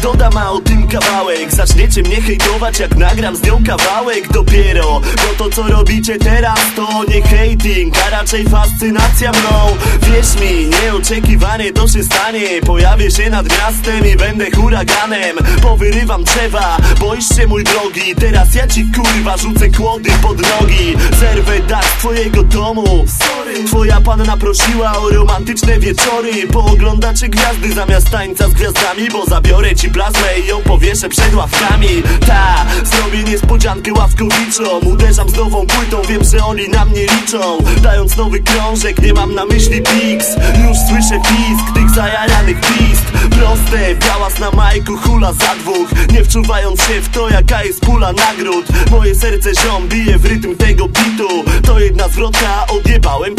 Metoda ma o tym kawałek. Zaczniecie mnie hejtować jak nagram z nią kawałek. Dopiero, bo to co robicie teraz to nie hating A raczej fascynacja mną. Wierz mi, nieoczekiwanie to się stanie. Pojawię się nad miastem i będę huraganem. Powyrywam drzewa, boisz się mój drogi. Teraz ja ci kurwa rzucę kłody pod nogi. Zerwę twojego domu. Twoja panna prosiła o romantyczne wieczory. Pooglądacie gwiazdy zamiast tańca z gwiazdami Bo zabiorę ci plazmę i ją powieszę przed ławkami. Ta, zrobię niespodziankę ławkowiczą Uderzam z nową płytą, wiem, że oni na mnie liczą. Dając nowy krążek, nie mam na myśli piks Już słyszę pisk tych zajaranych pist. Proste, białas na majku, hula za dwóch. Nie wczuwając się w to, jaka jest pula nagród. Moje serce ziom bije w rytm tego bitu jedna zwrotka, odjebałem